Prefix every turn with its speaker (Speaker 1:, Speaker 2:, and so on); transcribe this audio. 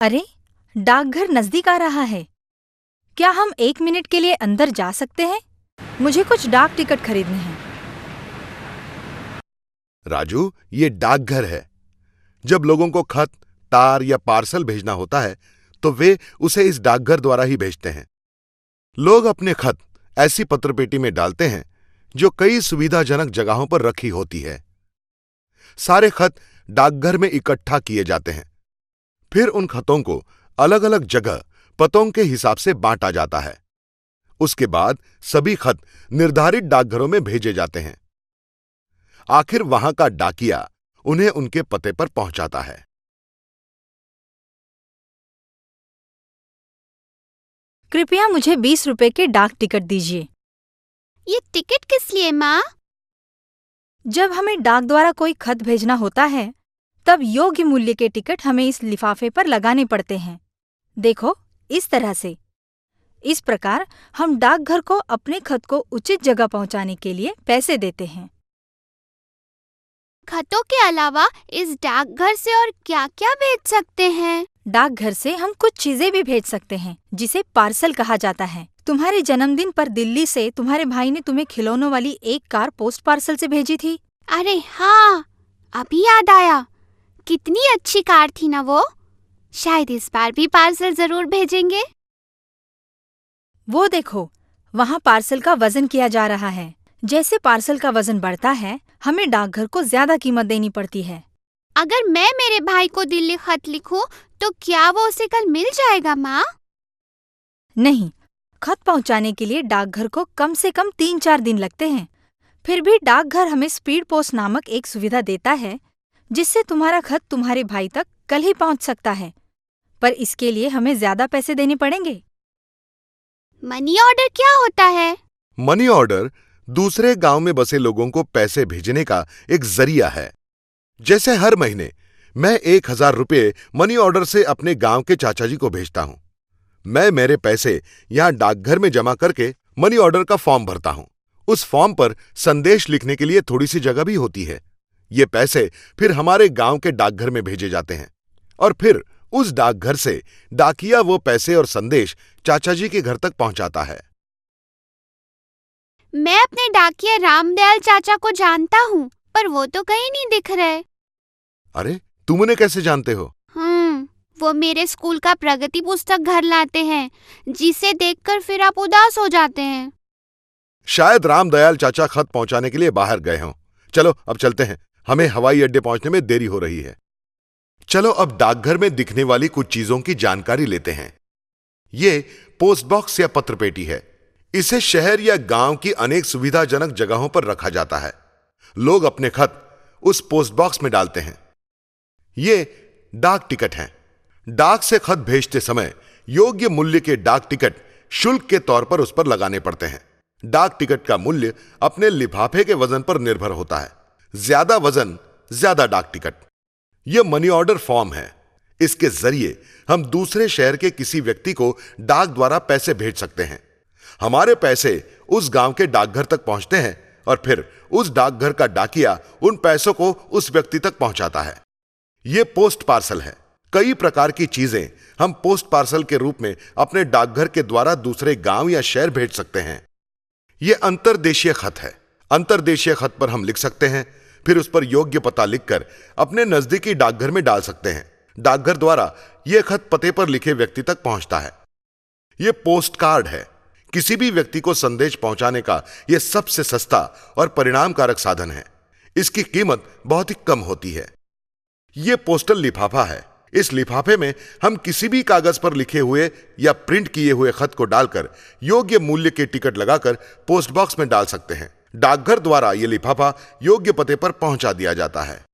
Speaker 1: अरे, डाकघर नज़दीक आ रहा है। क्या हम एक मिनट के लिए अंदर जा सकते हैं? मुझे कुछ डाक टिकट खरीदने हैं।
Speaker 2: राजू, ये डाकघर है। जब लोगों को खत, तार या पार्सल भेजना होता है तो वे उसे इस डाकघर द्वारा ही भेजते हैं। लोग अपने खत ऐसी पत्रपेटी में डालते हैं, जो कई सुविधाजनक जगहों पर रखी होती है। सारे खत डाकघर में इकट्ठा किए जाते हैं। फिर उन खतों को अलग अलग जगह पतों के हिसाब से बांटा जाता है। उसके बाद सभी खत निर्धारित डाकघरों में भेजे जाते हैं। आखिर वहाँ का डाकिया उन्हें उनके पते पर पहुंचाता है।
Speaker 1: कृपया मुझे बीस रुपए के डाक टिकट दीजिए।
Speaker 3: ये टिकट किस लिए माँ?
Speaker 1: जब हमें डाक द्वारा कोई खत भेजना होता है तब योग्य मूल्य के टिकट हमें इस लिफाफे पर लगाने पड़ते हैं। देखो इस तरह से। इस प्रकार हम डाकघर को अपने खत को उचित जगह पहुँचाने के लिए पैसे देते हैं।
Speaker 3: खतों के अलावा इस डाकघर से और क्या क्या भेज सकते हैं?
Speaker 1: डाकघर से हम कुछ चीज़ें भी भेज सकते हैं जिसे पार्सल कहा जाता है। तुम्हारे जन्मदिन पर दिल्ली से तुम्हारे भाई ने तुम्हें खिलौनों वाली एक कार पोस्ट पार्सल से भेजी थी।
Speaker 3: अरे हाँ अभी याद आया। कितनी अच्छी कार थी ना वो? शायद इस बार भी पार्सल ज़रूर भेजेंगे।
Speaker 1: वो देखो वहाँ पार्सल का वज़न किया जा रहा है। जैसे पार्सल का वज़न बढ़ता है हमें डाकघर को ज़्यादा कीमत देनी पड़ती है।
Speaker 3: अगर मैं मेरे भाई को दिल्ली खत लिखूं तो क्या वो उसे कल मिल जाएगा माँ?
Speaker 1: नहीं खत पहुँचाने के लिए डाकघर को कम से कम तीन चार दिन लगते हैं। फिर भी डाकघर हमें स्पीड पोस्ट नामक एक सुविधा देता है जिससे तुम्हारा खत तुम्हारे भाई तक कल ही पहुँच सकता है। पर इसके लिए हमें ज़्यादा पैसे देने पड़ेंगे।
Speaker 3: मनी ऑर्डर क्या होता है?
Speaker 2: मनी ऑर्डर दूसरे गाँव में बसे लोगों को पैसे भेजने का एक ज़रिया है। जैसे हर महीने मैं एक हज़ार रुपये मनी ऑर्डर से अपने गाँव के चाचा जी को भेजता हूँ। मैं मेरे पैसे यहाँ डाकघर में जमा करके मनी ऑर्डर का फॉर्म भरता हूँ। उस फॉर्म पर संदेश लिखने के लिए थोड़ी सी जगह भी होती है। ये पैसे फिर हमारे गाँव के डाकघर में भेजे जाते हैं। और फिर उस डाकघर से डाकिया वो पैसे और संदेश चाचा जी के घर तक पहुंचाता है।
Speaker 3: मैं अपने डाकिया रामदयाल चाचा को जानता हूँ पर वो तो कहीं नहीं दिख रहे।
Speaker 2: अरे तुम उन्हें कैसे जानते हो?
Speaker 3: हम्म वो मेरे स्कूल का प्रगति पुस्तक घर लाते हैं जिसे देखकर फिर आप उदास हो जाते हैं।
Speaker 2: शायद रामदयाल चाचा खत पहुँचाने के लिए बाहर गए हों। चलो अब चलते हैं। हमें हवाई अड्डे पहुँचने में देरी हो रही है। चलो अब डाकघर में दिखने वाली कुछ चीज़ों की जानकारी लेते हैं। ये पोस्ट बॉक्स या पत्र पेटी है। इसे शहर या गाँव की अनेक सुविधाजनक जगहों पर रखा जाता है। लोग अपने खत उस पोस्ट बॉक्स में डालते हैं। ये डाक टिकट हैं। डाक से खत भेजते समय योग्य मूल्य के डाक टिकट शुल्क के तौर पर उस पर लगाने पड़ते हैं। डाक टिकट का मूल्य अपने लिफाफे के वज़न पर निर्भर होता है। ज़्यादा वज़न, ज़्यादा डाक टिकट। यह मनी ऑर्डर फॉर्म है। इसके ज़रिए हम दूसरे शहर के किसी व्यक्ति को डाक द्वारा पैसे भेज सकते हैं। हमारे पैसे उस गाँव के डाकघर तक पहुँचते हैं और फिर उस डाकघर का डाकिया उन पैसों को उस व्यक्ति तक पहुंचाता है। यह पोस्ट पार्सल है। कई प्रकार की चीज़ें हम पोस्ट पार्सल के रूप में अपने डाकघर के द्वारा दूसरे गाँव या शहर भेज सकते हैं। यह अंतर्देशीय खत है। अंतर्देशीय खत पर हम लिख सकते हैं, फिर उस पर योग्य पता लिखकर अपने नजदीकी डाकघर में डाल सकते हैं। डाकघर द्वारा यह खत पते पर लिखे व्यक्ति तक पहुँचता है। यह पोस्ट कार्ड है। किसी भी व्यक्ति को संदेश पहुँचाने का यह सबसे सस्ता और परिणामकारक साधन है। इसकी कीमत बहुत ही कम होती है। यह पोस्टल लिफाफा है। इस लिफाफे में हम किसी भी कागज़ पर लिखे हुए या प्रिंट किए हुए खत को डालकर योग्य मूल्य के टिकट लगाकर पोस्ट बॉक्स में डाल सकते हैं। डाकघर द्वारा ये लिफाफा योग्य पते पर पहुँचा दिया जाता है।